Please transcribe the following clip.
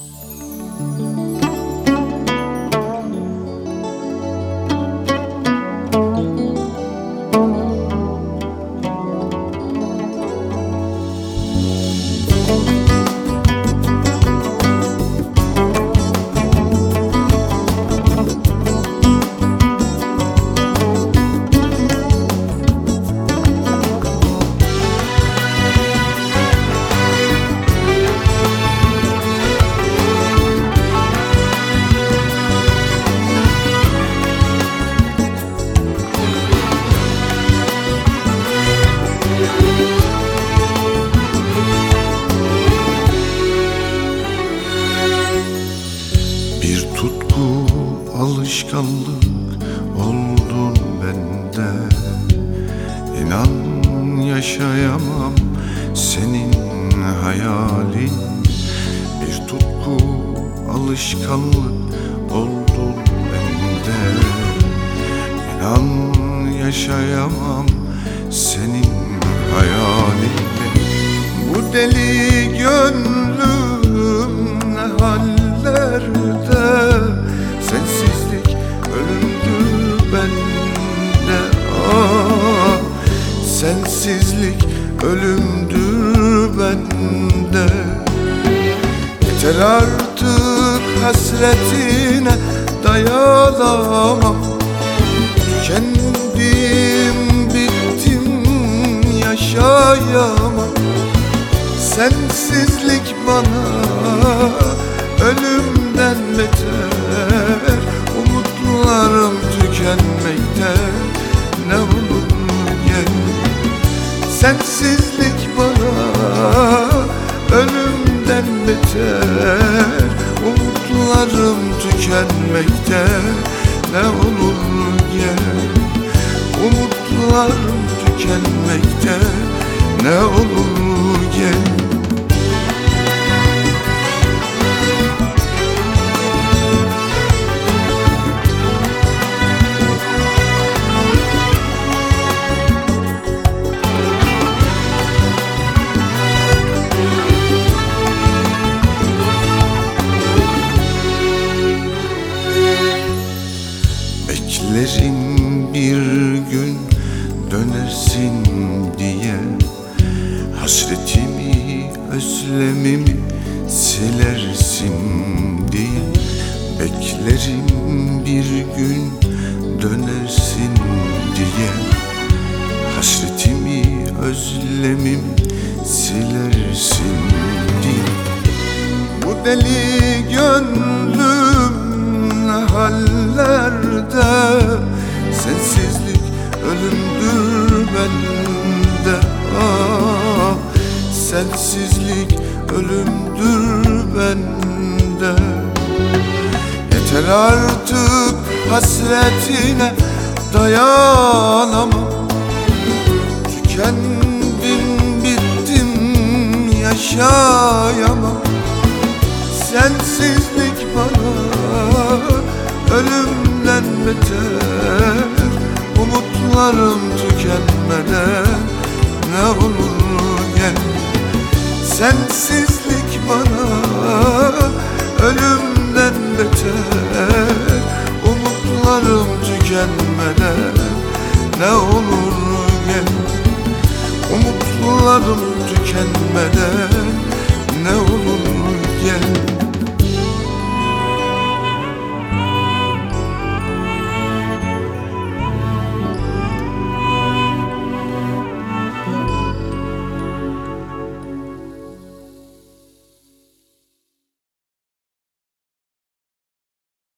Bir tutku alışkanlık oldun bende. İnan yaşayamam senin hayalin. Bir tutku alışkanlık oldun bende. İnan yaşayamam senin hayalinle Bu deli gönlüm ne hallerde Sensizlik ölümdür bende. Yeter artık hasretine dayanamam. Tükendim bittim yaşayamam Sensizlik bana ölümden beter. Umutlarım tükenmekte ne olur gel. Umutlarım tükenmekte ne olur gel Beklerim bir gün dönersin diye Hasretimi, özlemimi silersin diye Beklerim bir gün dönersin diye Hasretimi, özlemimi silersin diye bu deli gönlüm bende. Ah, Sensizlik ölümdür bende. Yeter artık hasretine dayanamam. Tükendim bittim yaşayamam. Sensizlik bana ölümden beter Umutlarım tükenmeden ne olur gel. Sensizlik bana ölümden beter. Umutlarım tükenmeden ne olur gel. Umutlarım tükenmeden